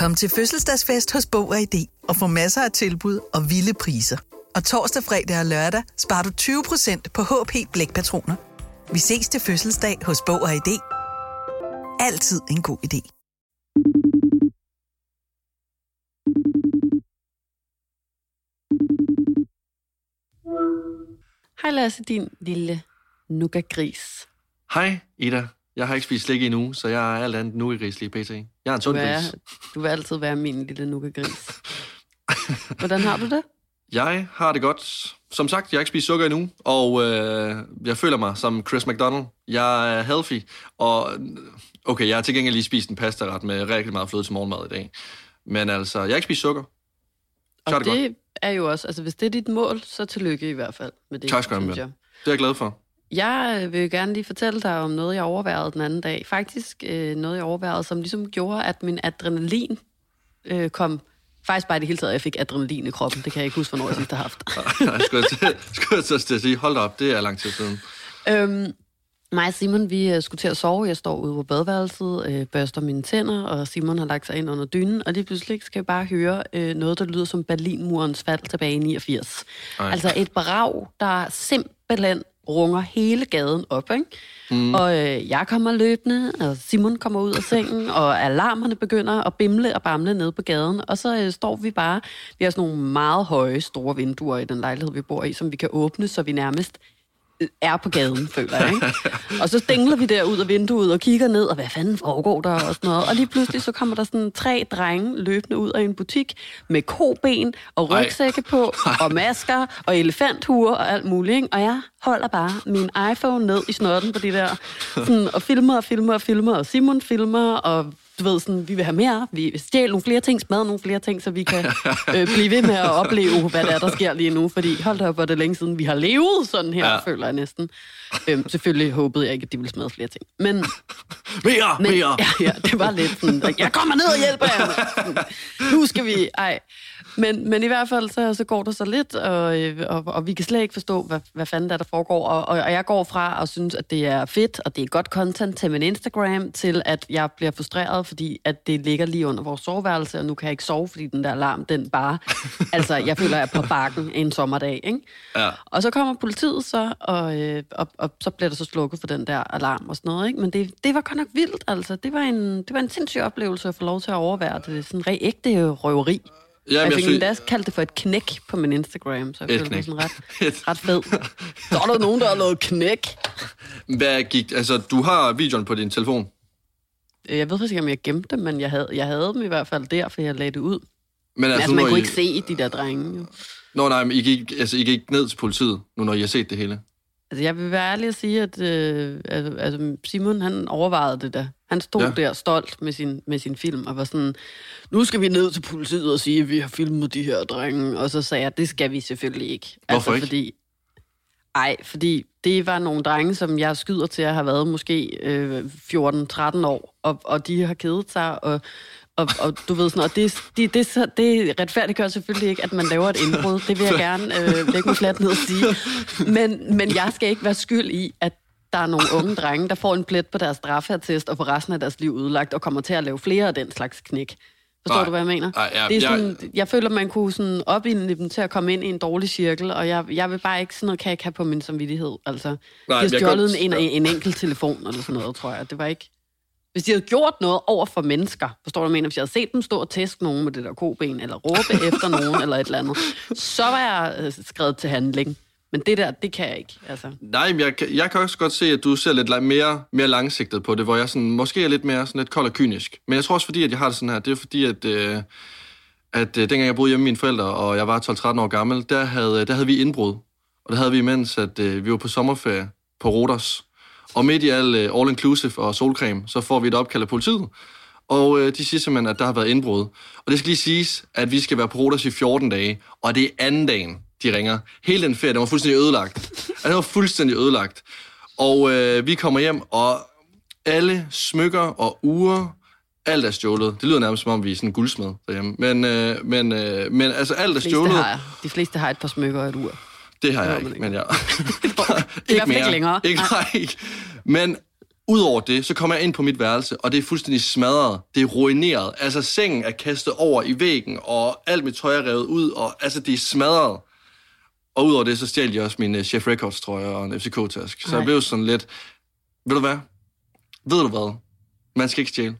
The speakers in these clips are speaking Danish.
Kom til fødselsdagsfest hos Bog og ID og få masser af tilbud og vilde priser. Og torsdag, fredag og lørdag sparer du 20% på HP Blækpatroner. Vi ses til fødselsdag hos Bog og ID. Altid en god idé. Hej Lasse, din lille nuggagris. Hej, Ida. Jeg har ikke spist slik endnu, så jeg er alt andet nuggegris lige pt. Jeg er en Du sund er, gris. du vil altid være min lille nuggagris. Hvordan har du det? Jeg har det godt. Som sagt, jeg har ikke spist sukker endnu, og øh, jeg føler mig som Chris McDonald. Jeg er healthy, og okay, jeg har til gengæld lige spist en pastaret med rigtig meget fløde til morgenmad i dag. Men altså, jeg har ikke spist sukker. Så er Og det, det godt. er jo også, altså hvis det er dit mål, så tillykke i hvert fald med det, Tak skal du have. Det er jeg glad for. Jeg øh, vil gerne lige fortælle dig om noget, jeg overvejede den anden dag. Faktisk øh, noget, jeg overvejede, som ligesom gjorde, at min adrenalin øh, kom... Faktisk bare i det hele taget, at jeg fik adrenalin i kroppen. Det kan jeg ikke huske, hvornår jeg sidst har haft. jeg skulle til, skulle til at sige, hold op, det er lang tid siden. Øhm, mig og Simon, vi øh, skulle til at sove. Jeg står ude på badeværelset, øh, børster mine tænder, og Simon har lagt sig ind under dynen. Og lige pludselig skal jeg bare høre øh, noget, der lyder som Berlinmurens fald tilbage i 89. Ej. Ej. Altså et brag, der simpelthen runger hele gaden op, ikke? Mm. Og øh, jeg kommer løbende, og Simon kommer ud af sengen, og alarmerne begynder at bimle og bamle ned på gaden. Og så øh, står vi bare, vi har sådan nogle meget høje, store vinduer i den lejlighed, vi bor i, som vi kan åbne, så vi nærmest er på gaden, føler jeg, ikke? Og så stængler vi der ud af vinduet og kigger ned, og hvad fanden foregår der og sådan noget. Og lige pludselig så kommer der sådan tre drenge løbende ud af en butik med koben og rygsække på, og masker og elefanthuer og alt muligt, ikke? Og jeg holder bare min iPhone ned i snotten på de der, sådan, og filmer og filmer og filmer, og Simon filmer, og du ved, sådan, vi vil have mere, vi vil stjæle nogle flere ting, smadre nogle flere ting, så vi kan øh, blive ved med at opleve, hvad der er, der sker lige nu. Fordi hold da op, hvor det længe siden, vi har levet sådan her, Ja. føler jeg næsten. Øhm, selvfølgelig håbede jeg ikke, at de ville smadre flere ting. Men, Mere, men mere! ja, ja, det var lidt sådan, jeg kommer ned og hjælper jer. Nu skal vi, ej. Men, men i hvert fald, så, så går der så lidt, og, øh, og, og vi kan slet ikke forstå, hvad, hvad fanden der, er, der foregår. Og, og, og jeg går fra og synes, at det er fedt, og det er godt content til min Instagram, til at jeg bliver frustreret, fordi at det ligger lige under vores soveværelse, og nu kan jeg ikke sove, fordi den der alarm, den bare... altså, jeg føler, jeg er på bakken en sommerdag, ikke? Ja. Og så kommer politiet så, og, øh, og, og så bliver der så slukket for den der alarm og sådan noget, ikke? Men det, det var godt nok vildt, altså. Det var en, det var en sindssyg oplevelse at få lov til at overvære det. Sådan en ægte røveri. Jamen, jeg jeg fik endda kaldt det for et knæk på min Instagram, så jeg følte mig sådan ret, Et- ret fed. Så er der nogen, der har lavet knæk. Hvad gik... Altså, du har videoen på din telefon. Jeg ved faktisk ikke, om jeg gemte dem, men jeg havde, jeg havde dem i hvert fald der, for jeg lagde det ud. Men Men altså, nu, man kunne I... ikke se de der drenge. Jo. Nå, nej, men I gik, altså, I gik ned til politiet, nu når I har set det hele. Altså, jeg vil være ærlig at sige, at øh, altså, altså, Simon, han overvejede det der. Han stod Ja. der stolt med sin, med sin film, og var sådan, nu skal vi ned til politiet og sige, at vi har filmet de her drenge. Og så sagde jeg, det skal vi selvfølgelig ikke. Hvorfor ikke? Fordi, ej, fordi det var nogle drenge, som jeg skyder til at have været måske øh, 14-13 år, og, og de har kedet sig, og, og, og du ved sådan, og det, det, det, det, det retfærdiggør selvfølgelig ikke, at man laver et indbrud. Det vil jeg gerne øh, lægge mig fladt ned og sige. Men, men jeg skal ikke være skyld i, at der er nogle unge drenge, der får en plet på deres straffertest, og på resten af deres liv udlagt, og kommer til at lave flere af den slags knæk. Forstår Nej. du, hvad jeg mener? Nej, ja, det er jeg- sådan, jeg føler, man kunne sådan opildne dem til at komme ind i en dårlig cirkel, og jeg, jeg vil bare ikke sådan noget, kan jeg have på min samvittighed. Altså, Nej, de har jeg stjålet godt- en, en, en enkelt telefon eller sådan noget, tror jeg. Det var ikke... Hvis de havde gjort noget over for mennesker, forstår du, hvad jeg mener? Hvis jeg havde set dem stå og tæske nogen med det der koben, eller råbe efter nogen, eller et eller andet, så var jeg øh, skrevet til handling. Men det der, det kan jeg ikke. Altså. Nej, men jeg, jeg kan også godt se, at du ser lidt mere, mere langsigtet på det, hvor jeg sådan, måske er lidt mere sådan lidt kold og kynisk. Men jeg tror også, fordi at jeg har det sådan her, det er fordi, at, øh, at øh, dengang jeg boede hjemme med mine forældre, og jeg var 12-13 år gammel, der havde, øh, der havde vi indbrud. Og der havde vi imens, at øh, vi var på sommerferie på Rodos. Og midt i al øh, all-inclusive og solcreme, så får vi et opkald af politiet. Og øh, de siger simpelthen, at der har været indbrud. Og det skal lige siges, at vi skal være på Rodos i 14 dage, og det er anden dagen, de ringer. Hele den ferie, den var fuldstændig ødelagt. Altså, den var fuldstændig ødelagt. Og øh, vi kommer hjem, og alle smykker og uger, alt er stjålet. Det lyder nærmest som om, vi er sådan en guldsmed derhjemme. Men, øh, men, øh, men altså, alt er De fleste, stjålet. har, de fleste har et par smykker og et ur. Det har jeg ikke, men jeg... hvert fald ikke længere. Ikke, nej, ikke. Men Udover det, så kommer jeg ind på mit værelse, og det er fuldstændig smadret. Det er ruineret. Altså, sengen er kastet over i væggen, og alt mit tøj er revet ud, og altså, det er smadret. Og udover det, så stjal de også min uh, Chef Records trøje og en FCK-task. Så Nej. jeg blev sådan lidt, ved du hvad? Ved du hvad? Man skal ikke stjæle.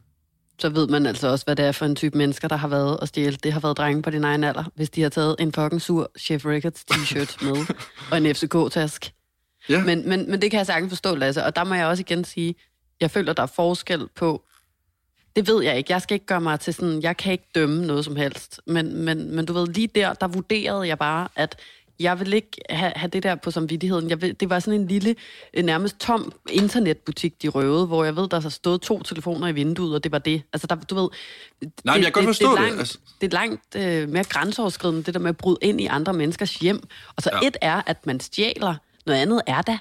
Så ved man altså også, hvad det er for en type mennesker, der har været og stjæle. Det har været drenge på din egen alder, hvis de har taget en fucking sur Chef Records t-shirt med, og en FCK-task. Ja. Men, men, men det kan jeg sagtens forstå, Lasse. Og der må jeg også igen sige, jeg føler, der er forskel på... Det ved jeg ikke. Jeg skal ikke gøre mig til sådan... Jeg kan ikke dømme noget som helst. Men, men, men du ved, lige der, der vurderede jeg bare, at jeg vil ikke have, have det der på samvittigheden. Jeg vil, det var sådan en lille, øh, nærmest tom internetbutik, de røvede, hvor jeg ved, der har stået to telefoner i vinduet, og det var det. Altså, der, du ved... Nej, men jeg kan godt forstå det. det, Er langt, altså. det er langt øh, mere grænseoverskridende, det der med at bryde ind i andre menneskers hjem. Og så Ja. et er, at man stjæler. Noget andet er da,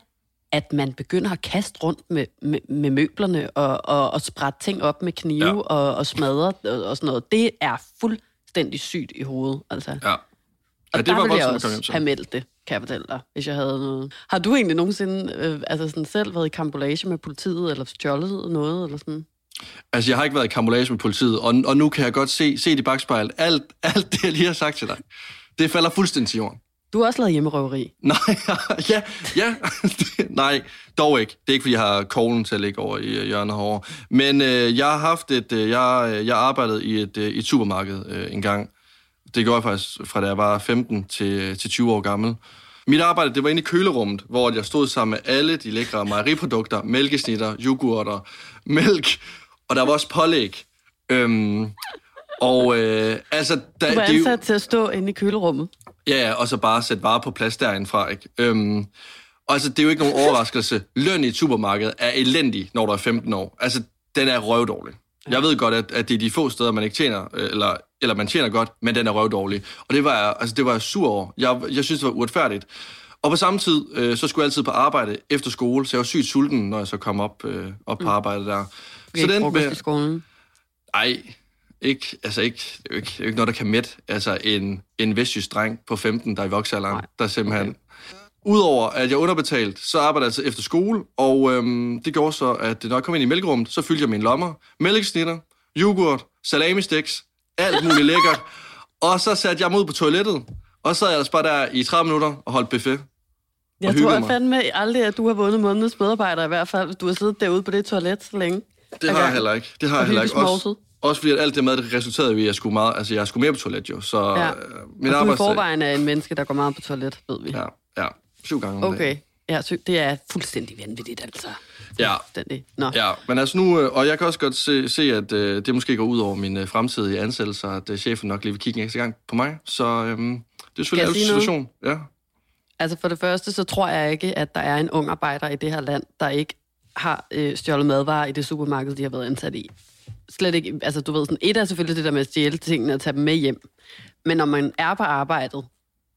at man begynder at kaste rundt med, med, med møblerne og, og, og sprætte ting op med knive ja. og, og smadre og, og sådan noget. Det er fuldstændig sygt i hovedet. Altså. Ja. Og det der var ville jeg hjem også til. have meldt det, kan jeg fortælle dig, hvis jeg havde noget. Har du egentlig nogensinde øh, altså sådan selv været i kambolage med politiet, eller stjålet noget, eller sådan? Altså, jeg har ikke været i kambolage med politiet, og, og nu kan jeg godt se, se i bagspejlet, alt, alt det, jeg lige har sagt til dig, det falder fuldstændig til jorden. Du har også lavet hjemmerøveri. Nej, ja, ja, nej, dog ikke. Det er ikke, fordi jeg har koglen til at ligge over i øh, hjørnet herovre. Men øh, jeg har haft et, øh, jeg, øh, jeg arbejdede i et, øh, i et supermarked øh, en gang. Det gjorde jeg faktisk fra da jeg var 15 til, til 20 år gammel. Mit arbejde, det var inde i kølerummet, hvor jeg stod sammen med alle de lækre mejeriprodukter, mælkesnitter, yoghurter, mælk, og der var også pålæg. Øhm, og øh, altså... Da, Du var det ansat til at stå inde i kølerummet. Ja, ja, og så bare sætte varer på plads derindfra, ikke? Øhm, og altså, det er jo ikke nogen overraskelse. Løn i et supermarked er elendig, når du er 15 år. Altså, den er røvdårlig. Jeg ved godt, at, at det er de få steder, man ikke tjener, øh, eller, eller man tjener godt, men den er røvdårlig. Og det var jeg, altså, det var jeg sur over. Jeg, jeg synes, det var uretfærdigt. Og på samme tid, øh, så skulle jeg altid på arbejde efter skole, så jeg var sygt sulten, når jeg så kom op, øh, op på arbejde der. Så den med... i skolen. Ej, ikke, altså ikke, det er ikke, det er ikke noget, der kan mætte. Altså en, en vestjysk dreng på 15, der er i voksealderen, Nej. der simpelthen... Okay. Udover at jeg er underbetalt, så arbejder jeg altså efter skole, og øhm, det gjorde så, at når jeg kom ind i mælkerummet, så fyldte jeg mine lommer. Mælkesnitter, yoghurt, salami sticks, alt muligt lækkert. Og så satte jeg mig ud på toilettet, og så sad jeg ellers bare der i 30 minutter og holdt buffet. Jeg tror mig. fandme aldrig, at du har vundet månedens medarbejder i hvert fald, du har siddet derude på det toilet så længe. Det har jeg heller ikke. Det har jeg heller ikke. Også, også fordi at alt det mad, det resulterede i, at jeg skulle, meget, altså, jeg skulle mere på toilet jo. Så Ja. ja. min Og du i forvejen er en menneske, der går meget på toilet, ved vi. Ja, ja. Syv gange om dagen. Okay. Ja, sy- det er fuldstændig vanvittigt, altså. Ja. Fuldstændig. Nå. Ja, men altså nu, øh, og jeg kan også godt se, se at øh, det måske går ud over min øh, fremtidige ansættelse, at øh, chefen nok lige vil kigge en ekstra gang på mig. Så øhm, det er selvfølgelig en noget? situation. Ja. Altså for det første, så tror jeg ikke, at der er en ung arbejder i det her land, der ikke har øh, stjålet madvarer i det supermarked, de har været ansat i. Slet ikke, altså du ved, sådan, et er selvfølgelig det der med at stjæle tingene og tage dem med hjem. Men når man er på arbejdet,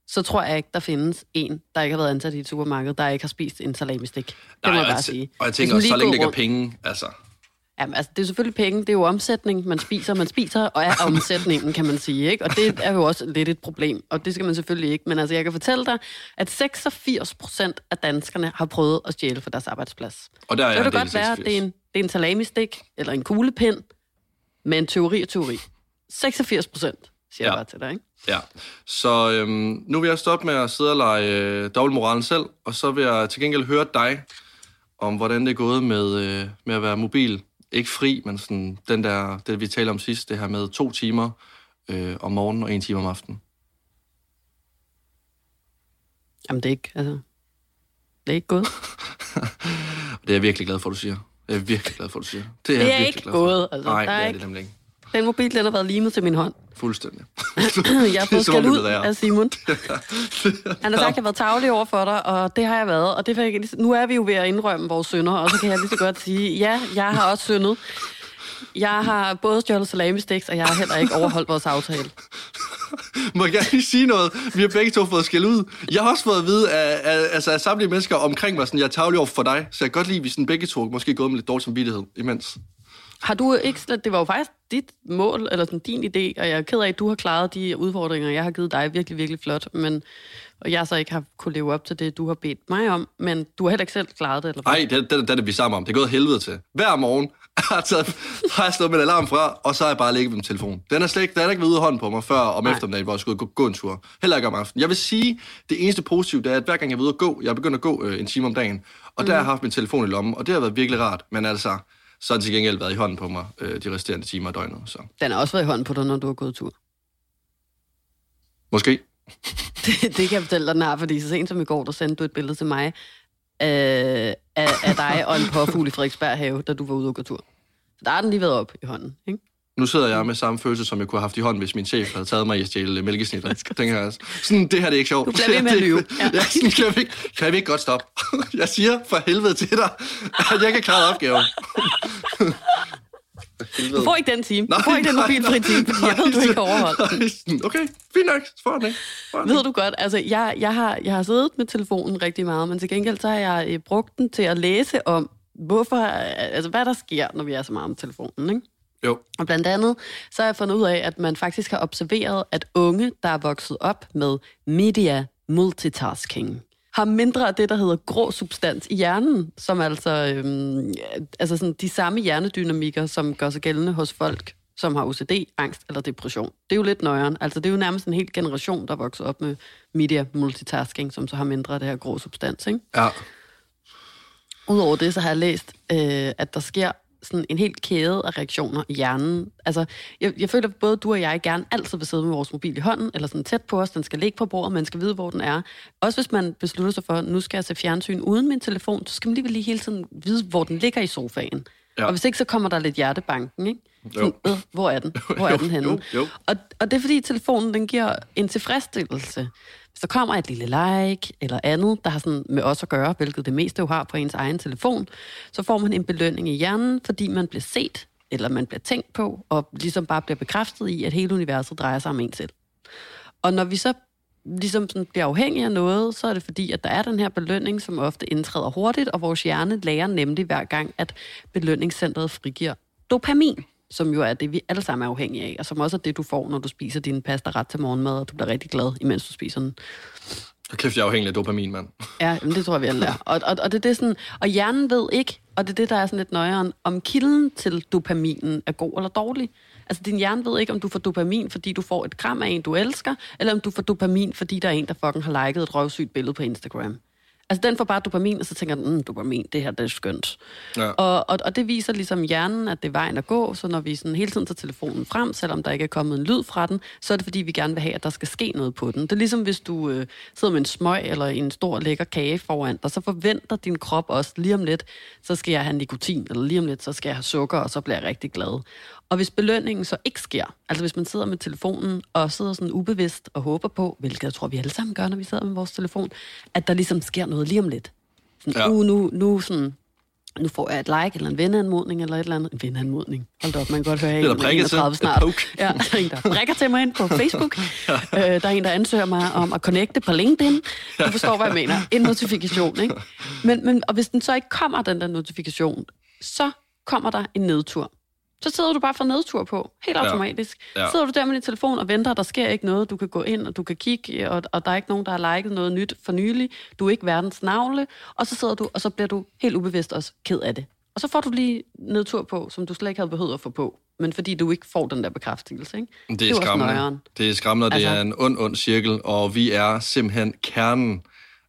så tror jeg ikke, der findes en, der ikke har været ansat i et supermarked, der ikke har spist en salamistik. Det må jeg bare jeg, sige. Og jeg tænker også, så længe det ikke er penge, altså. Jamen, altså, det er selvfølgelig penge, det er jo omsætning, man spiser, man spiser, og er omsætningen, kan man sige, ikke? Og det er jo også lidt et problem, og det skal man selvfølgelig ikke. Men altså, jeg kan fortælle dig, at 86 procent af danskerne har prøvet at stjæle for deres arbejdsplads. Og der er Så kan det godt være, at 86. det er en, det er en salamistik, eller en kuglepind, men teori er teori. 86 procent, siger ja. Jeg bare til dig, ikke? Ja, så øhm, nu vil jeg stoppe med at sidde og lege øh, dobbeltmoralen selv, og så vil jeg til gengæld høre dig om, hvordan det er gået med, øh, med at være mobil. Ikke fri, men sådan den der, det vi talte om sidst, det her med to timer øh, om morgenen og en time om aftenen. Jamen, det er ikke, altså... Det er ikke gået. Det er jeg virkelig glad for, du siger. Jeg er virkelig glad for, du siger. Det er, Det jeg er virkelig ikke glad for. gået, altså. Nej, Der er det er ikke- det nemlig ikke. Den mobil, den har været limet til min hånd. Fuldstændig. Jeg har fået skæld ud af Simon. Han har sagt, at jeg har været tavlig over for dig, og det har jeg været. Og det jeg, nu er vi jo ved at indrømme vores synder, og så kan jeg lige så godt sige, ja, jeg har også syndet. Jeg har både stjålet salami-sticks, og jeg har heller ikke overholdt vores aftale. Må jeg gerne lige sige noget? Vi har begge to fået skæld ud. Jeg har også fået at vide af, af, altså af samtlige mennesker omkring mig, sådan, jeg er tavlig over for dig, så jeg kan godt lide, at vi sådan begge to måske er gået med lidt dårlig samvittighed imens. Har du ikke det var jo faktisk dit mål, eller sådan din idé, og jeg er ked af, at du har klaret de udfordringer, jeg har givet dig virkelig, virkelig flot, men, og jeg så ikke har kunne leve op til det, du har bedt mig om, men du har heller ikke selv klaret det, eller hvad? Nej, det, det, det er det, vi er sammen om. Det er gået helvede til. Hver morgen har jeg, taget, har jeg slået min alarm fra, og så har jeg bare ligget med min telefon. Den er slet ikke, den er ikke ude af hånden på mig før om Nej. eftermiddagen, hvor jeg skulle gå, gå en tur. Heller ikke om aftenen. Jeg vil sige, det eneste positive, det er, at hver gang jeg er ude at gå, jeg er begyndt at gå øh, en time om dagen, og der har jeg haft min telefon i lommen, og det har været virkelig rart. Men altså, så har den til gengæld været i hånden på mig øh, de resterende timer af døgnet. Så Den har også været i hånden på dig, når du har gået tur. måske. Det, det kan jeg fortælle dig, den har, fordi så sent som i går, der sendte du et billede til mig øh, af, af dig og en påfugl i Frederiksberg have, da du var ude og gå tur. Så der har den lige været op i hånden, ikke? Nu sidder jeg med samme følelse, som jeg kunne have haft i hånden, hvis min chef havde taget mig i at stjæle mælkesnitter. Tænker jeg, sådan, det her det er ikke sjovt. Du bliver ved med at lyve. Ja. ja sådan, kan, vi, ikke- kan vi ikke godt stoppe? Jeg siger for helvede til dig, at jeg kan klare opgaven. Du får ikke den time. Du får ikke den mobilfri time, fordi jeg ved, du ikke har overholdt. Okay, fint nok. Så får den ikke. Får den Ved du godt, altså jeg, jeg, har, jeg har siddet med telefonen rigtig meget, men til gengæld så har jeg øh, brugt den til at læse om, hvorfor, altså hvad der sker, når vi er så meget med telefonen, ikke? Jo. Og blandt andet, så har jeg fundet ud af, at man faktisk har observeret, at unge, der er vokset op med media multitasking, har mindre af det, der hedder grå substans i hjernen, som altså, øhm, altså sådan de samme hjernedynamikker, som gør sig gældende hos folk, som har OCD, angst eller depression. Det er jo lidt nøjeren. Altså, det er jo nærmest en hel generation, der er vokset op med media multitasking, som så har mindre af det her grå substans, ikke? Ja. Udover det, så har jeg læst, øh, at der sker sådan en helt kæde af reaktioner i hjernen. Altså, jeg, jeg føler, at både du og jeg gerne altid vil sidde med vores mobil i hånden, eller sådan tæt på os, den skal ligge på bordet, man skal vide, hvor den er. Også hvis man beslutter sig for, at nu skal jeg se fjernsyn uden min telefon, så skal man lige lige hele tiden vide, hvor den ligger i sofaen. Ja. Og hvis ikke, så kommer der lidt hjertebanken, ikke? Jo. øh, hvor er den? Hvor er den henne? jo, jo. Og, og det er fordi, telefonen den giver en tilfredsstillelse. Hvis der kommer et lille like eller andet, der har sådan med os at gøre, hvilket det meste jo har på ens egen telefon, så får man en belønning i hjernen, fordi man bliver set, eller man bliver tænkt på, og ligesom bare bliver bekræftet i, at hele universet drejer sig om en selv. Og når vi så ligesom sådan bliver afhængige af noget, så er det fordi, at der er den her belønning, som ofte indtræder hurtigt, og vores hjerne lærer nemlig hver gang, at belønningscentret frigiver dopamin, som jo er det, vi alle sammen er afhængige af, og som også er det, du får, når du spiser din pasta ret til morgenmad, og du bliver rigtig glad, imens du spiser den. Og kæft, jeg er afhængig af dopamin, mand. Ja, men det tror jeg, vi alle er. Og, og, og, det er det sådan, og hjernen ved ikke, og det er det, der er sådan lidt nøjeren, om kilden til dopaminen er god eller dårlig. Altså, din hjerne ved ikke, om du får dopamin, fordi du får et kram af en, du elsker, eller om du får dopamin, fordi der er en, der fucking har liket et røvsygt billede på Instagram. Altså, den får bare dopamin, og så tænker den, mm, dopamin, det her, det er skønt. Ja. Og, og, og det viser ligesom hjernen, at det er vejen at gå, så når vi sådan hele tiden tager telefonen frem, selvom der ikke er kommet en lyd fra den, så er det fordi, vi gerne vil have, at der skal ske noget på den. Det er ligesom, hvis du øh, sidder med en smøg eller en stor lækker kage foran dig, så forventer din krop også lige om lidt, så skal jeg have nikotin, eller lige om lidt, så skal jeg have sukker, og så bliver jeg rigtig glad. Og hvis belønningen så ikke sker, altså hvis man sidder med telefonen og sidder sådan ubevidst og håber på, hvilket jeg tror, vi alle sammen gør, når vi sidder med vores telefon, at der ligesom sker noget lige om lidt. Sådan, Ja. ja. uh, nu, nu, sådan, nu får jeg et like eller en venneanmodning eller et eller andet. En venneanmodning. Hold da op, man kan godt høre, Eller en er prikke til. 31 snart. Ja, der er en, der prikker til mig ind på Facebook. ja. øh, der er en, der ansøger mig om at connecte på LinkedIn. Du forstår, hvad jeg mener. En notifikation, ikke? Men, men, og hvis den så ikke kommer, den der notifikation, så kommer der en nedtur. Så sidder du bare for nedtur på, helt automatisk. Ja. Ja. Sidder du der med din telefon og venter, og der sker ikke noget, du kan gå ind, og du kan kigge, og, og der er ikke nogen, der har liket noget nyt for nylig. Du er ikke verdens navle, og så sidder du, og så bliver du helt ubevidst også ked af det. Og så får du lige nedtur på, som du slet ikke havde behøvet at få på, men fordi du ikke får den der bekræftelse, ikke? Det er, jo også skræmmende. Det er skræmmende, og det Altså- er en ond, ond cirkel, og vi er simpelthen kernen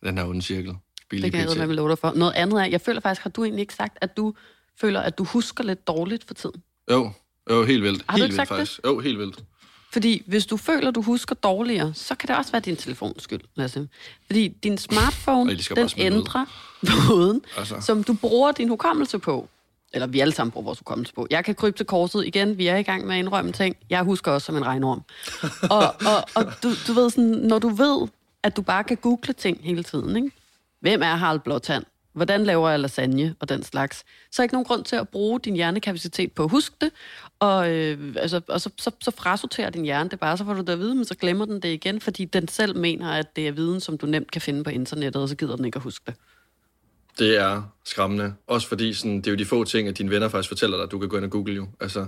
af den her onde cirkel. Billig Det kan jeg med love dig for. Noget andet er, jeg føler faktisk, har du egentlig ikke sagt, at du føler, at du husker lidt dårligt for tiden? Jo, jo, helt vildt. Har du helt ikke vildt, sagt det? faktisk. Jo, helt vildt. Fordi hvis du føler, du husker dårligere, så kan det også være din telefons skyld, Lasse. Fordi din smartphone, Ej, den ændrer måden, altså. som du bruger din hukommelse på. Eller vi alle sammen bruger vores hukommelse på. Jeg kan krybe til korset igen. Vi er i gang med at indrømme ting. Jeg husker også som en regnorm. og og, og du, du ved sådan, når du ved, at du bare kan google ting hele tiden, ikke? Hvem er Harald Blåtand? Hvordan laver jeg lasagne og den slags? Så er ikke nogen grund til at bruge din hjernekapacitet på at huske det, og, øh, altså, og så, så, så frasorterer din hjerne det bare, så får du det at vide, men så glemmer den det igen, fordi den selv mener, at det er viden, som du nemt kan finde på internettet, og så gider den ikke at huske det. Det er skræmmende. Også fordi sådan, det er jo de få ting, at dine venner faktisk fortæller dig, at du kan gå ind og google jo. Altså,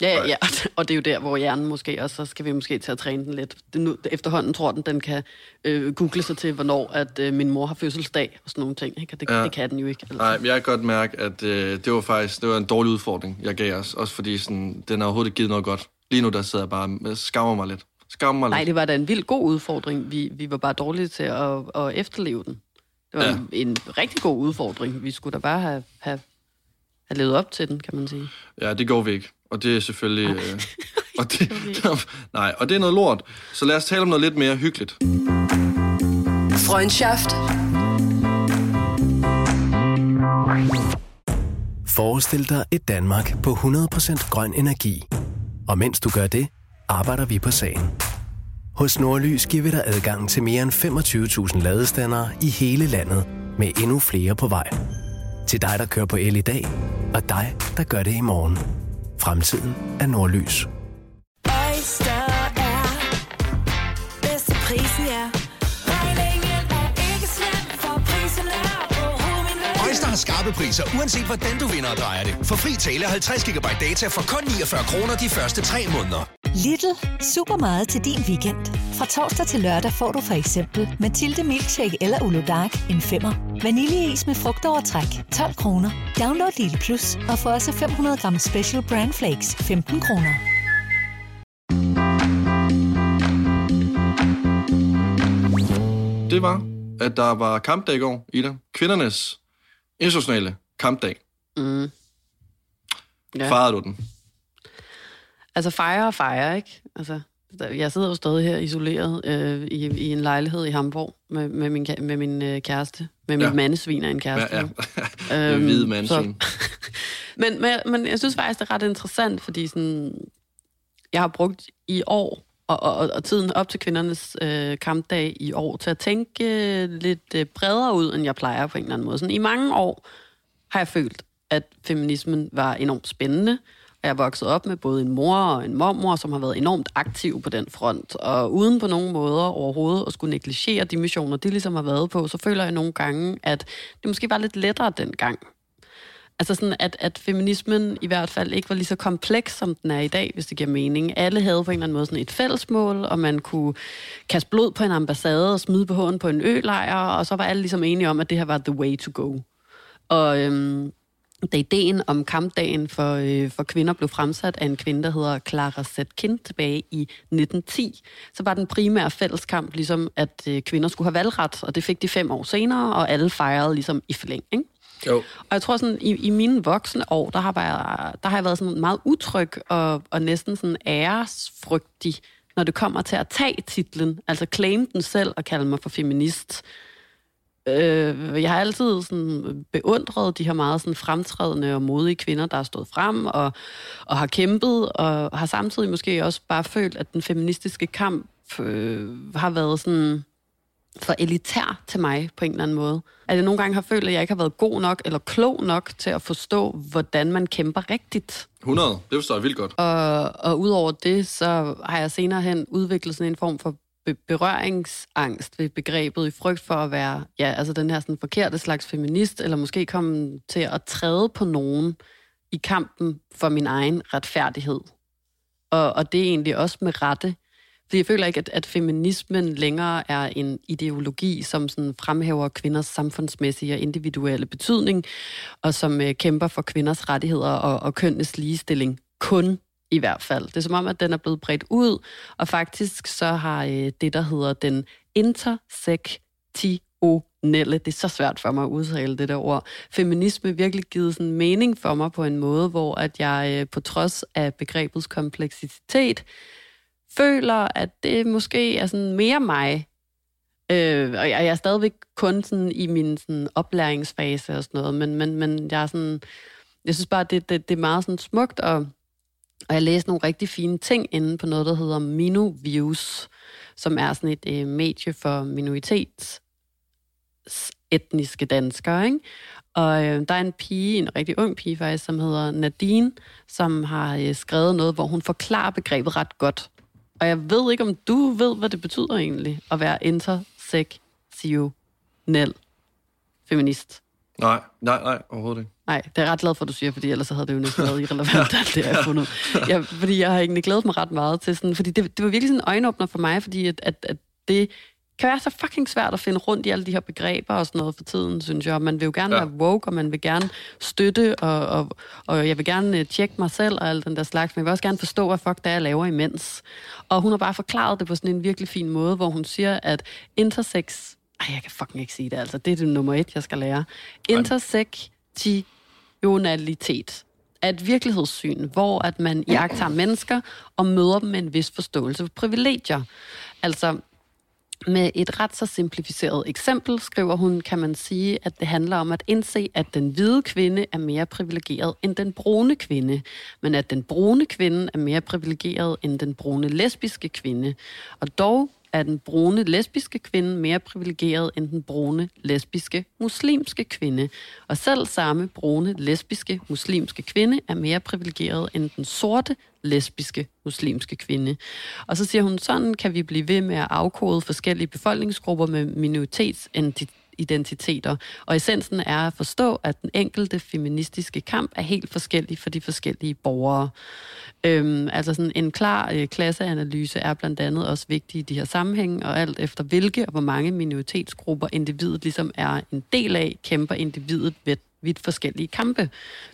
Ja, Nej. ja, og det er jo der, hvor hjernen måske også, så skal vi måske til at træne den lidt. Det nu, efterhånden tror den, den kan øh, google sig til, hvornår at øh, min mor har fødselsdag og sådan nogle ting. Ikke? Og det, Ja. ja. det kan den jo ikke. Altså. nej, men jeg kan godt mærke, at øh, det var faktisk det var en dårlig udfordring, jeg gav os. Også fordi sådan, den har overhovedet ikke givet noget godt. Lige nu, der sidder jeg bare og skammer mig lidt. Skammer mig Nej, lidt. det var da en vild god udfordring. Vi, vi var bare dårlige til at, at efterleve den. Det var Ja. ja. en, en rigtig god udfordring. Vi skulle da bare have, have, have levet op til den, kan man sige. Ja, det går vi ikke. Og det er selvfølgelig... Øh, og det, nej, og det er noget lort. Så lad os tale om noget lidt mere hyggeligt. Freundschaft. Forestil dig et Danmark på 100% grøn energi. Og mens du gør det, arbejder vi på sagen. Hos Nordlys giver vi dig adgang til mere end 25.000 ladestandere i hele landet, med endnu flere på vej. Til dig, der kører på el i dag, og dig, der gør det i morgen. Fremtiden er Nordlys. Har skarpe priser, uanset hvordan du vinder og drejer det. For fri tale 50 GB data for kun 49 kroner de første 3 måneder. Lidl. Super meget til din weekend. Fra torsdag til lørdag får du for eksempel Mathilde Milkshake eller Ulo Dark en femmer. Vaniljeis med frugtovertræk 12 kroner. Download Lidl Plus og få også 500 gram Special Brand Flakes 15 kroner. Det var, at der var kampdag i går, Ida. Kvindernes internationale kampdag. Mm. Ja. Fejrede du den? Altså fejre og fejre, ikke? Altså, jeg sidder jo stadig her isoleret øh, i, i en lejlighed i Hamburg med, med min, med min øh, kæreste. Med min Ja. mandesvin af en kæreste. Ja, ja. Øhm, hvide mandsyn. men, men, men jeg synes faktisk, det er ret interessant, fordi sådan, jeg har brugt i år, og, og, og tiden op til kvindernes øh, kampdag i år, til at tænke øh, lidt øh, bredere ud, end jeg plejer på en eller anden måde. Sådan, I mange år har jeg følt, at feminismen var enormt spændende, og jeg er vokset op med både en mor og en mormor, som har været enormt aktiv på den front, og uden på nogen måder overhovedet at skulle negligere de missioner, de ligesom har været på, så føler jeg nogle gange, at det måske var lidt lettere dengang. Altså sådan, at, at feminismen i hvert fald ikke var lige så kompleks, som den er i dag, hvis det giver mening. Alle havde på en eller anden måde sådan et fællesmål, og man kunne kaste blod på en ambassade og smide på på en ølejr, og så var alle ligesom enige om, at det her var the way to go. Og øhm, da ideen om kampdagen for, øh, for kvinder blev fremsat af en kvinde, der hedder Clara Zetkin tilbage i 1910, så var den primære fælleskamp ligesom, at øh, kvinder skulle have valgret, og det fik de fem år senere, og alle fejrede ligesom i forlæng, ikke? Jo. Og jeg tror sådan, i, i mine voksne år, der har, jeg, der har jeg været sådan meget utryg og, og næsten sådan æresfrygtig, når det kommer til at tage titlen, altså claim den selv og kalde mig for feminist. Øh, jeg har altid sådan beundret de her meget sådan fremtrædende og modige kvinder, der har stået frem og, og har kæmpet, og har samtidig måske også bare følt, at den feministiske kamp øh, har været sådan for elitær til mig på en eller anden måde. At jeg nogle gange har følt, at jeg ikke har været god nok eller klog nok til at forstå, hvordan man kæmper rigtigt. 100. Det forstår jeg vildt godt. Og, og udover det, så har jeg senere hen udviklet sådan en form for be- berøringsangst ved begrebet i frygt for at være ja, altså den her sådan forkerte slags feminist, eller måske komme til at træde på nogen i kampen for min egen retfærdighed. Og, og det er egentlig også med rette. Fordi jeg føler ikke, at, at feminismen længere er en ideologi, som sådan fremhæver kvinders samfundsmæssige og individuelle betydning, og som øh, kæmper for kvinders rettigheder og, og kønnes ligestilling. Kun i hvert fald. Det er som om, at den er blevet bredt ud, og faktisk så har øh, det, der hedder den intersektionelle, det er så svært for mig at udtale det der ord, feminisme virkelig givet sådan mening for mig på en måde, hvor at jeg øh, på trods af begrebets kompleksitet, føler, at det måske er sådan mere mig. Øh, og jeg, jeg er stadigvæk kun sådan i min sådan oplæringsfase og sådan noget, men, men, men jeg er sådan, jeg synes bare, det, det, det er meget sådan smukt, og, og jeg læste nogle rigtig fine ting inde på noget, der hedder Minu Views, som er sådan et øh, medie for minoritets etniske danskere, ikke? Og øh, der er en pige, en rigtig ung pige faktisk, som hedder Nadine, som har øh, skrevet noget, hvor hun forklarer begrebet ret godt. Og jeg ved ikke, om du ved, hvad det betyder egentlig, at være intersektionel feminist. Nej, nej, nej, overhovedet ikke. Nej, det er jeg ret glad for, at du siger, fordi ellers havde det jo næsten været irrelevant, alt det, jeg har fundet. Jeg, fordi jeg har egentlig glædet mig ret meget til sådan, fordi det, det var virkelig sådan en øjenåbner for mig, fordi at, at, at det kan være så fucking svært at finde rundt i alle de her begreber og sådan noget for tiden, synes jeg. Man vil jo gerne Ja. være woke, og man vil gerne støtte, og, og, og jeg vil gerne øh, tjekke mig selv og alt den der slags, men jeg vil også gerne forstå, hvad fuck det er, jeg laver imens. Og hun har bare forklaret det på sådan en virkelig fin måde, hvor hun siger, at intersex... Ej, jeg kan fucking ikke sige det, altså. Det er det nummer et, jeg skal lære. Intersektionalitet er et virkelighedssyn, hvor at man jagter mennesker og møder dem med en vis forståelse for privilegier. Altså, med et ret så simplificeret eksempel, skriver hun, kan man sige, at det handler om at indse, at den hvide kvinde er mere privilegeret end den brune kvinde, men at den brune kvinde er mere privilegeret end den brune lesbiske kvinde. Og dog er den brune lesbiske kvinde mere privilegeret end den brune lesbiske muslimske kvinde. Og selv samme brune lesbiske muslimske kvinde er mere privilegeret end den sorte lesbiske muslimske kvinde. Og så siger hun, sådan kan vi blive ved med at afkode forskellige befolkningsgrupper med minoritetsidentiteter. Og essensen er at forstå, at den enkelte feministiske kamp er helt forskellig for de forskellige borgere. Øhm, altså sådan en klar øh, klasseanalyse er blandt andet også vigtig i de her sammenhænge, og alt efter hvilke og hvor mange minoritetsgrupper individet ligesom er en del af, kæmper individet ved vidt forskellige kampe.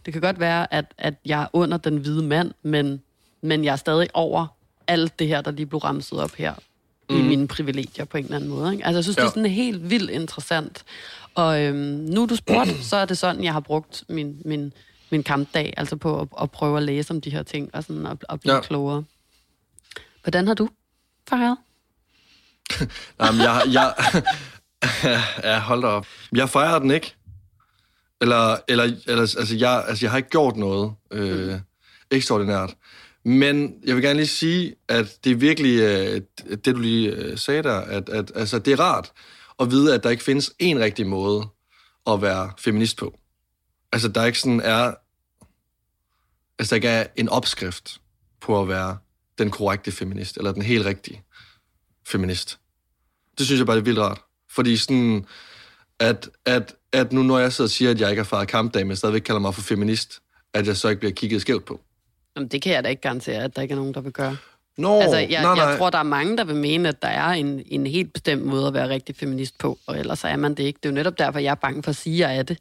Det kan godt være, at, at jeg er under den hvide mand, men, men jeg er stadig over alt det her, der lige blev ramset op her mm. i mine privilegier på en eller anden måde. Ikke? Altså, jeg synes, ja. det er sådan helt vildt interessant. Og øhm, nu du spurgt, så er det sådan, jeg har brugt min, min, min kampdag, altså på at, at prøve at læse om de her ting, og sådan at, at blive ja. Ja. klogere. Hvordan har du fejret? Jamen, jeg, jeg, ja, hold da op. Jeg fejrer den ikke. Eller, eller, eller altså, jeg, altså, jeg har ikke gjort noget øh, ekstraordinært. Men jeg vil gerne lige sige, at det er virkelig øh, det, du lige øh, sagde der, at, at altså, det er rart at vide, at der ikke findes en rigtig måde at være feminist på. Altså, der ikke sådan er... Altså, der ikke er en opskrift på at være den korrekte feminist, eller den helt rigtige feminist. Det synes jeg bare det er vildt rart. Fordi sådan, at, at, at nu når jeg sidder og siger, at jeg ikke er far kampdag, men stadigvæk kalder mig for feminist, at jeg så ikke bliver kigget skævt på. Jamen, det kan jeg da ikke garantere, at der ikke er nogen, der vil gøre. Nå, Altså, jeg, nej, nej. jeg tror, der er mange, der vil mene, at der er en, en helt bestemt måde at være rigtig feminist på, og ellers er man det ikke. Det er jo netop derfor, jeg er bange for at sige, at jeg er det.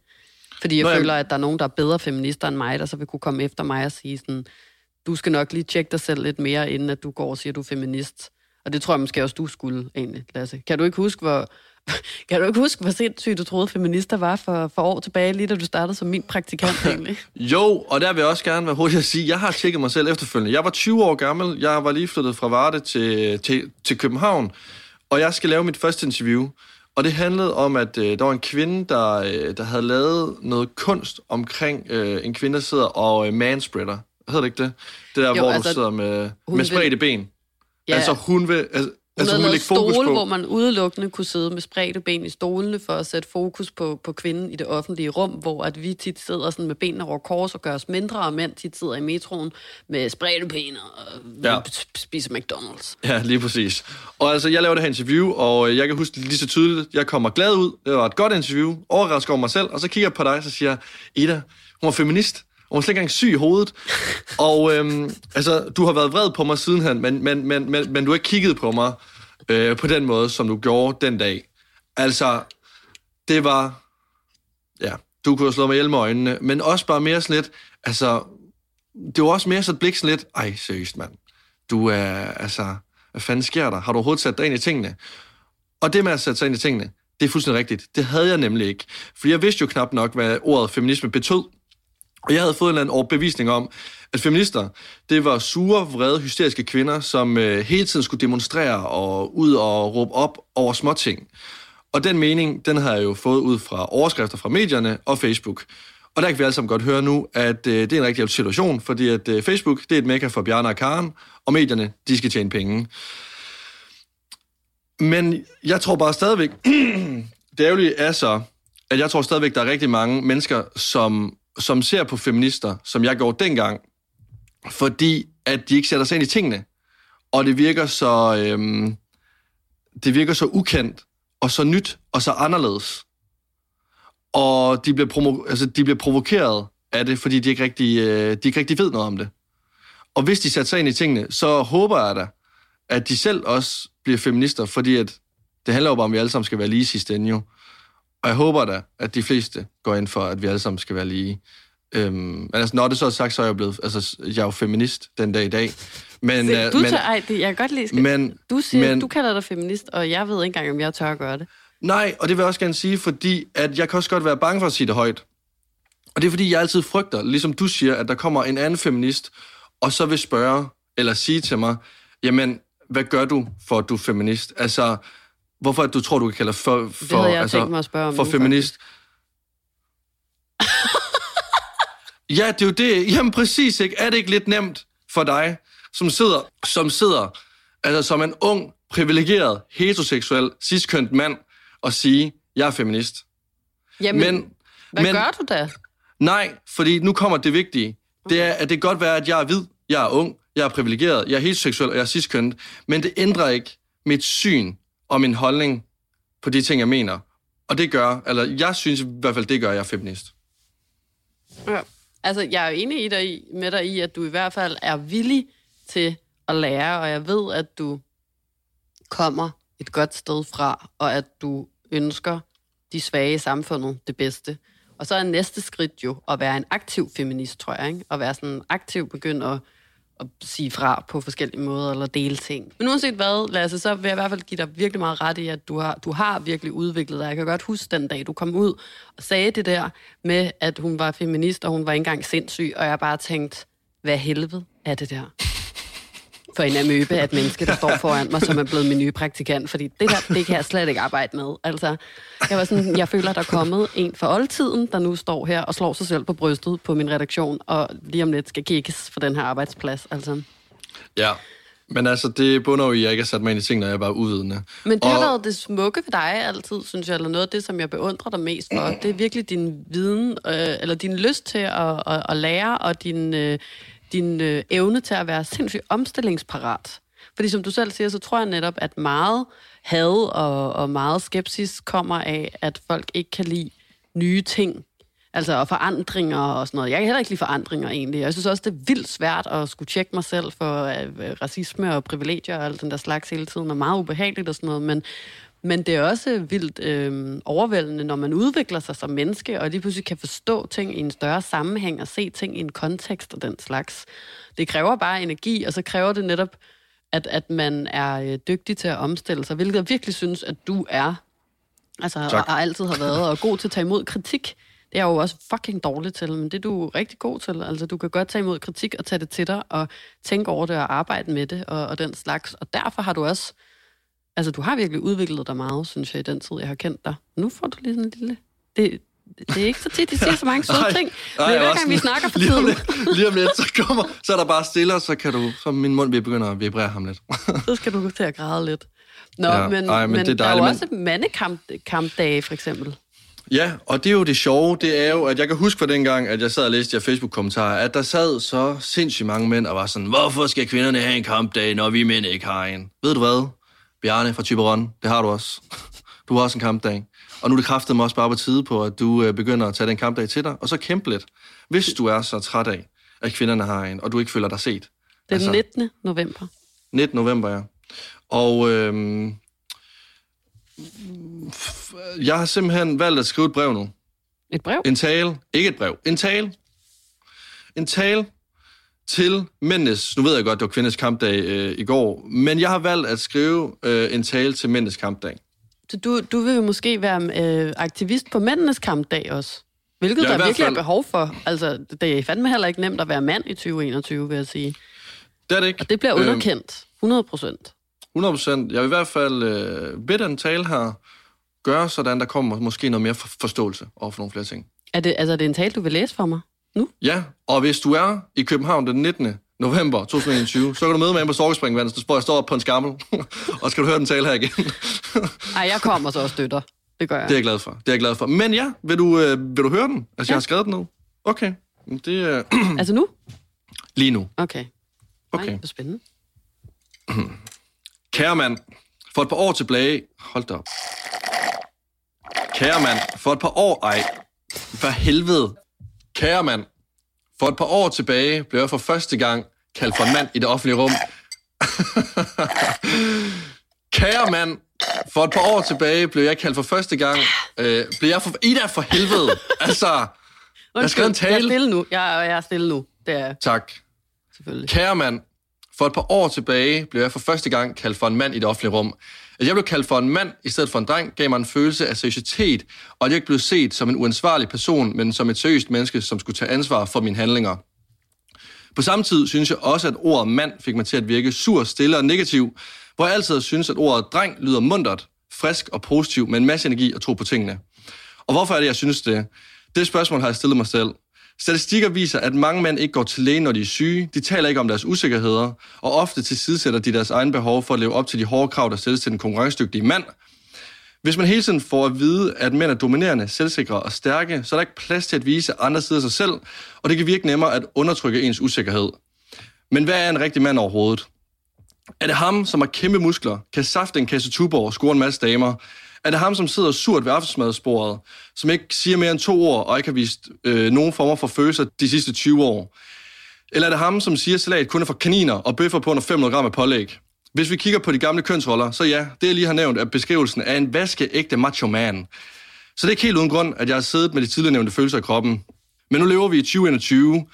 Fordi jeg Nå, føler, at der er nogen, der er bedre feminister end mig, der så vil kunne komme efter mig og sige sådan, du skal nok lige tjekke dig selv lidt mere, inden at du går og siger, at du er feminist. Og det tror jeg måske også, du skulle egentlig, Lasse. Kan du ikke huske, hvor, kan du ikke huske, hvor sindssygt du troede, feminister var for, for år tilbage, lige da du startede som min praktikant egentlig? Jo, og der vil jeg også gerne være hurtig at sige, jeg har tjekket mig selv efterfølgende. Jeg var 20 år gammel, jeg var lige flyttet fra Varde til, til, til København, og jeg skal lave mit første interview. Og det handlede om, at øh, der var en kvinde, der, øh, der havde lavet noget kunst omkring øh, en kvinde, der sidder og øh, manspreader. Hedder det ikke det? Det der, Jo, hvor altså, du sidder med, med vil- spredte ben. Ja. Altså hun vil, altså, Hun altså, havde hun vil lavet stole, på... hvor man udelukkende kunne sidde med spredte ben i stolene for at sætte fokus på, på kvinden i det offentlige rum, hvor at vi tit sidder sådan med benene over kors og gør os mindre, og mænd tit sidder i metroen med spredte ben og Ja. ja. spiser McDonald's. Ja, lige præcis. Og altså, jeg laver det her interview, og øh, jeg kan huske lige så tydeligt, jeg kommer glad ud, det var et godt interview, overrasker over mig selv, og så kigger jeg på dig, så siger Ida, hun var feminist, og hun er slet ikke engang syg i hovedet. Og øhm, altså, du har været vred på mig sidenhen, men, men, men, men, men du har ikke kigget på mig øh, på den måde, som du gjorde den dag. Altså, det var... Ja, du kunne have slået mig ihjel med øjnene, men også bare mere sådan lidt, altså, det var også mere så et blik sådan lidt, ej, seriøst, mand. Du er, altså, hvad fanden sker der? Har du overhovedet sat dig ind i tingene? Og det med at sætte sig ind i tingene, det er fuldstændig rigtigt. Det havde jeg nemlig ikke. For jeg vidste jo knap nok, hvad ordet feminisme betød. Og jeg havde fået en eller anden overbevisning om, at feminister, det var sure, vrede, hysteriske kvinder, som øh, hele tiden skulle demonstrere og ud og råbe op over småting. Og den mening, den har jeg jo fået ud fra overskrifter fra medierne og Facebook. Og der kan vi alle sammen godt høre nu, at øh, det er en rigtig situation, fordi at øh, Facebook, det er et mekka for Bjarne og Karen, og medierne, de skal tjene penge. Men jeg tror bare stadigvæk, det ærgerlige er så, at jeg tror stadigvæk, der er rigtig mange mennesker, som, som ser på feminister, som jeg gjorde dengang, fordi at de ikke sætter sig ind i tingene. Og det virker så, øhm, det virker så ukendt, og så nyt, og så anderledes. og de bliver, provo- altså, de bliver provokeret af det, fordi de ikke, rigtig, øh, de ikke rigtig ved noget om det. Og hvis de sætter sig ind i tingene, så håber jeg da, at de selv også bliver feminister, fordi at det handler jo bare om, at vi alle sammen skal være lige i sidste ende jo. Og jeg håber da, at de fleste går ind for, at vi alle sammen skal være lige. Øhm, men altså, når det så er sagt, så er jeg blevet, altså, jeg er jo feminist den dag i dag. Men, Se, øh, du men, tør, ej, det, jeg kan godt lide, skal, men, du, siger, men- du kalder dig feminist, og jeg ved ikke engang, om jeg tør at gøre det. Nej, og det vil jeg også gerne sige, fordi at jeg kan også godt være bange for at sige det højt. Og det er fordi, jeg altid frygter, ligesom du siger, at der kommer en anden feminist, og så vil spørge, eller sige til mig, jamen, hvad gør du for, at du er feminist? Altså, hvorfor at du tror, du kan kalde for, for, havde jeg altså, mig at spørge om for feminist? ja, det er jo det. Jamen præcis, ikke? Er det ikke lidt nemt for dig, som sidder, som sidder, altså som en ung, privilegeret, heteroseksuel, ciskønt mand, og sige, jeg er feminist? Jamen, Men, hvad men, gør du da? Nej, fordi nu kommer det vigtige. Det er, at det kan godt være, at jeg er hvid, jeg er ung, jeg er privilegeret, jeg er heteroseksuel, og jeg er ciskønt, men det ændrer ikke mit syn og min holdning på de ting, jeg mener. Og det gør, eller jeg synes i hvert fald, det gør, jeg er feminist. Ja. Altså, jeg er jo enig i dig, med dig i, at du i hvert fald er villig til at lære, og jeg ved, at du kommer et godt sted fra, og at du ønsker de svage i samfundet det bedste. Og så er næste skridt jo at være en aktiv feminist, tror jeg. Ikke? At være sådan aktiv, begynde at, at sige fra på forskellige måder, eller dele ting. Men uanset hvad, Lasse, så vil jeg i hvert fald give dig virkelig meget ret i, at du har, du har virkelig udviklet dig. Jeg kan godt huske den dag, du kom ud og sagde det der med, at hun var feminist, og hun var ikke engang sindssyg, og jeg bare tænkte, hvad helvede er det der? For en amøbe af et menneske, der står foran mig, som er blevet min nye praktikant, fordi det der, det kan jeg slet ikke arbejde med. Altså, jeg var sådan, jeg føler, der er kommet en for oldtiden, der nu står her og slår sig selv på brystet på min redaktion, og lige om lidt skal kigges for den her arbejdsplads. Altså. Ja. Men altså, det bunder jo i, at jeg ikke har sat mig ind i ting, når jeg er bare uvidende. Men det har Og- været det smukke for dig altid, synes jeg, eller noget af det, som jeg beundrer dig mest for. Det er virkelig din viden, øh, eller din lyst til at, at, at lære, og din, øh, din øh, evne til at være sindssygt omstillingsparat. Fordi som du selv siger, så tror jeg netop, at meget had og, og meget skepsis kommer af, at folk ikke kan lide nye ting. Altså og forandringer og sådan noget. Jeg kan heller ikke lide forandringer egentlig. Jeg synes også, det er vildt svært at skulle tjekke mig selv for øh, racisme og privilegier og alt den der slags hele tiden, og meget ubehageligt og sådan noget. Men, men det er også vildt øh, overvældende, når man udvikler sig som menneske, og lige pludselig kan forstå ting i en større sammenhæng og se ting i en kontekst og den slags. Det kræver bare energi, og så kræver det netop, at, at man er øh, dygtig til at omstille sig, hvilket jeg virkelig synes, at du er. Altså, Tak. og altid har været, og god til at tage imod kritik. Det er jo også fucking dårlig til, men det er du rigtig god til. Altså, du kan godt tage imod kritik og tage det til dig, og tænke over det og arbejde med det, og, og den slags. Og derfor har du også, altså du har virkelig udviklet dig meget, synes jeg, i den tid, jeg har kendt dig. Nu får du lige sådan en lille... Det, det er ikke så tit, de siger så mange søde Ej, ting. ej, Men hver også gang vi snakker for lige tiden, lidt, lige om lidt, så, kommer, så er der bare stille, og så kan du, så min mund vil begynde at vibrere ham lidt. så skal du til at græde lidt. Nå, Ja, men, ej, ej, men men, det er der er jo dejligt, også mandekampdage, for eksempel. Ja, og det er jo det sjove, det er jo, at jeg kan huske fra dengang, at jeg sad og læste her Facebook-kommentarer, at der sad så sindssygt mange mænd og var sådan, hvorfor skal kvinderne have en kampdag, når vi mænd ikke har en? Ved du hvad? Bjarne fra Typeron, det har du også. Du har også en kampdag. Og nu er det kraftet mig også bare på tide på, at du øh, begynder at tage den kampdag til dig, og så kæmpe lidt. Hvis du er så træt af, at kvinderne har en, og du ikke føler dig set. Den altså, 19. november. 19. november, ja. Og f- jeg har simpelthen valgt at skrive et brev nu. Et brev? En tale. Ikke et brev. En tale. En tale til mændenes... Nu ved jeg godt, det var kvindes kampdag øh, i går, men jeg har valgt at skrive øh, en tale til mændenes kampdag. Så du, du vil jo måske være øh, aktivist på mændenes kampdag også. Hvilket Ja, der virkelig fald. er behov for. Altså, det er fandme heller ikke nemt at være mand i 2021, vil jeg sige. Det er det ikke. Og det bliver Øhm, underkendt. 100 procent. 100 procent. Jeg vil i hvert fald øh, ved den tale her gøre sådan, der kommer måske noget mere for- forståelse over for nogle flere ting. Er det, altså, er det en tale, du vil læse for mig? Nu? Ja, og hvis du er i København den 19. november 2021, så kan du møde mig inde på Storkespringvandet, så jeg står op på en skammel, og skal du høre den tale her igen. Ej, jeg kommer så og støtter. Det gør jeg. Det er jeg glad for. Det er jeg glad for. Men ja, vil du, øh, vil du høre den? Altså, ja. jeg har skrevet den ned. Okay. Det er Altså nu? lige nu. Okay. Okay. Ej, hvor spændende. Kære mand, for et par år tilbage... Hold da op. Kære mand, for et par år... Ej, For helvede. Kære mand, for et par år tilbage blev jeg for første gang kaldt for en mand i det offentlige rum. Kære mand, for et par år tilbage blev jeg kaldt for første gang... Øh, blev jeg for... Ida, for helvede! Altså, jeg skal en Jeg er tale. stille nu. Jeg, jeg er stille nu. Det er Tak. selvfølgelig. Kære mand, for et par år tilbage blev jeg for første gang kaldt for en mand i det offentlige rum. At jeg blev kaldt for en mand i stedet for en dreng, gav mig en følelse af seriøsitet, og at jeg ikke blev set som en uansvarlig person, men som et seriøst menneske, som skulle tage ansvar for mine handlinger. På samme tid synes jeg også, at ordet mand fik mig til at virke sur, stille og negativ, hvor jeg altid synes, at ordet dreng lyder muntert, frisk og positiv, med en masse energi og tro på tingene. Og hvorfor er det, jeg synes det? Det spørgsmål har jeg stillet mig selv. Statistikker viser, at mange mænd ikke går til lægen, når de er syge. De taler ikke om deres usikkerheder, og ofte tilsidesætter de deres egen behov for at leve op til de hårde krav, der stilles til den konkurrencedygtige mand. Hvis man hele tiden får at vide, at mænd er dominerende, selvsikre og stærke, så er der ikke plads til at vise andre sider af sig selv, og det kan virke nemmere at undertrykke ens usikkerhed. Men hvad er en rigtig mand overhovedet? Er det ham, som har kæmpe muskler, kan safte en kasse tuborg og score en masse damer? Er det ham, som sidder surt ved aftensmadsbordet, som ikke siger mere end to ord og ikke har vist øh, nogen former for følelser de sidste 20 år? Eller er det ham, som siger, at salat kun er for kaniner og bøffer på under 500 gram af pålæg? Hvis vi kigger på de gamle kønsroller, så ja, det jeg lige har nævnt er beskrivelsen af en vaskeægte macho man. Så det er ikke helt uden grund, at jeg har siddet med de tidligere nævnte følelser i kroppen. Men nu lever vi i 2021,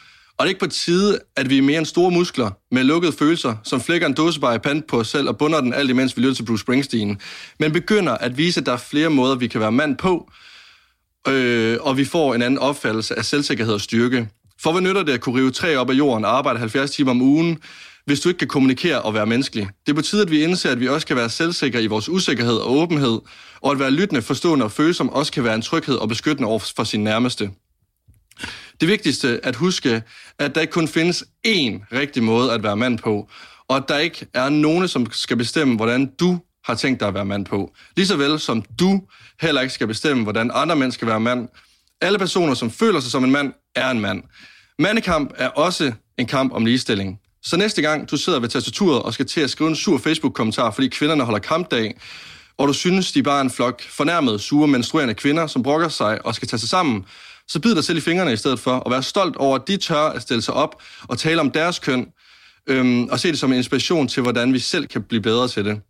og det er ikke på tide, at vi er mere end store muskler med lukkede følelser, som flækker en dåsebar i pand på os selv og bunder den alt imens vi lytter til Bruce Springsteen, men begynder at vise, at der er flere måder, vi kan være mand på, øh, og vi får en anden opfattelse af selvsikkerhed og styrke. For hvad nytter det at kunne rive træ op af jorden og arbejde 70 timer om ugen, hvis du ikke kan kommunikere og være menneskelig? Det betyder, at vi indser, at vi også kan være selvsikre i vores usikkerhed og åbenhed, og at være lyttende, forstående og følsom også kan være en tryghed og beskyttende over for sin nærmeste. Det vigtigste at huske, at der ikke kun findes én rigtig måde at være mand på, og at der ikke er nogen, som skal bestemme, hvordan du har tænkt dig at være mand på. Ligeså vel som du heller ikke skal bestemme, hvordan andre mænd skal være mand. Alle personer, som føler sig som en mand, er en mand. Mandekamp er også en kamp om ligestilling. Så næste gang du sidder ved tastaturet og skal til at skrive en sur Facebook-kommentar, fordi kvinderne holder kampdag, og du synes, de bare er en flok fornærmede, sure, menstruerende kvinder, som brokker sig og skal tage sig sammen, så bid dig selv i fingrene i stedet for, og vær stolt over, at de tør at stille sig op og tale om deres køn, øhm, og se det som en inspiration til, hvordan vi selv kan blive bedre til det.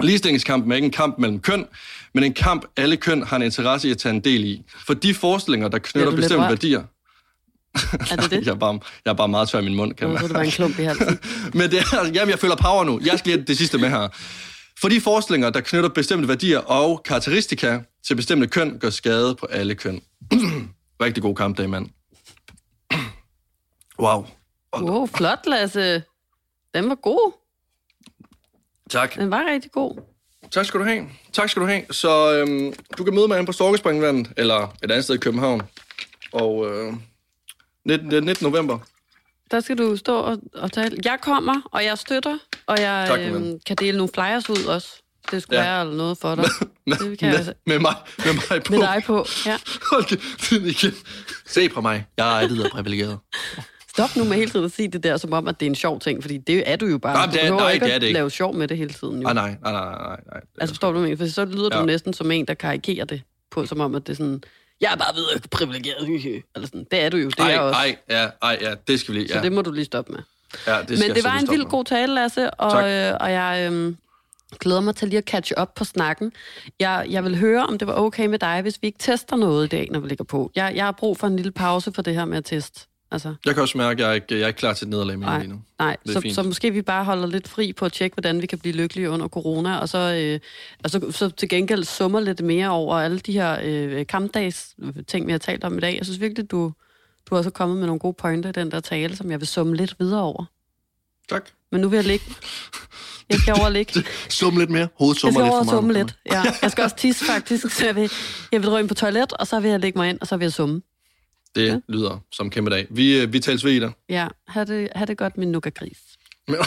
Ligestillingskampen er ikke en kamp mellem køn, men en kamp, alle køn har en interesse i at tage en del i. For de forestillinger, der knytter bestemte værdier... Er det det? jeg, er bare, jeg er bare meget tør i min mund, kan Jeg man. troede, det var en klump i halsen. Men det er, jamen, jeg føler power nu. Jeg skal lige det sidste med her. For de forestillinger, der knytter bestemte værdier og karakteristika til bestemte køn, gør skade på alle køn. Rigtig god kampdag, mand. Wow. Wow, flot, Lasse. Den var god. Tak. Den var rigtig god. Tak skal du have. Tak skal du have. Så øhm, du kan møde mig inde på Storkespringvandet, eller et andet sted i København. Og øh, 19, det er 19. november. Der skal du stå og, og tale. Jeg kommer, og jeg støtter, og jeg Tak, øhm, kan dele nogle flyers ud også. Det skulle Ja. være noget for dig. Med, det kan jeg altså. med, med, mig, med mig på. Med dig på, ja. Hold kæft, igen. Se på mig. Jeg er videre privilegeret. Stop nu med hele tiden at sige det der, som om, at det er en sjov ting, fordi det er du jo bare. Nej, du det er- nej, ikke det er det ikke. lave sjov med det hele tiden. Jo. Ah, nej, nej, nej, nej, nej. Altså forstår du, jeg mener? For så lyder ja. Du næsten som en, der karikerer det på, som om, at det er sådan, jeg er bare videre privilegeret. Eller sådan. Det er du jo, det er Ej, jeg også. ej, ja, ej, ja, det skal vi lige. Så Ja, det må du lige stoppe med. ja, det skal Men jeg det var en vild med. god tale, Lasse, og, Tak. øh, og jeg øh, glæder mig til lige at catch up på snakken. Jeg, jeg vil høre, om det var okay med dig, hvis vi ikke tester noget i dag, når vi ligger på. Jeg, jeg har brug for en lille pause for det her med at teste. Altså, Jeg kan også mærke, at jeg er ikke, jeg er ikke klar til et nederlag nej, lige nu. nej. Så, fint. så måske vi bare holder lidt fri på at tjekke, hvordan vi kan blive lykkelige under corona, og så, øh, og så, så til gengæld summer lidt mere over alle de her øh, kampdags ting, vi har talt om i dag. Jeg synes virkelig, du, du har også kommet med nogle gode pointer i den der tale, som jeg vil summe lidt videre over. Tak. Men nu vil jeg ligge. Jeg skal over ligge. Sum lidt mere. Hovedet Jeg summer skal lidt for meget. summe lidt. Ja. Jeg skal også tisse faktisk, så jeg vil, jeg vil drømme på toilet, og så vil jeg lægge mig ind, og så vil jeg summe. Det lyder som en kæmpe dag. Vi, øh, vi tales ved, Ida. Ja, ha' det, ha det godt, min nuka-gris. Men-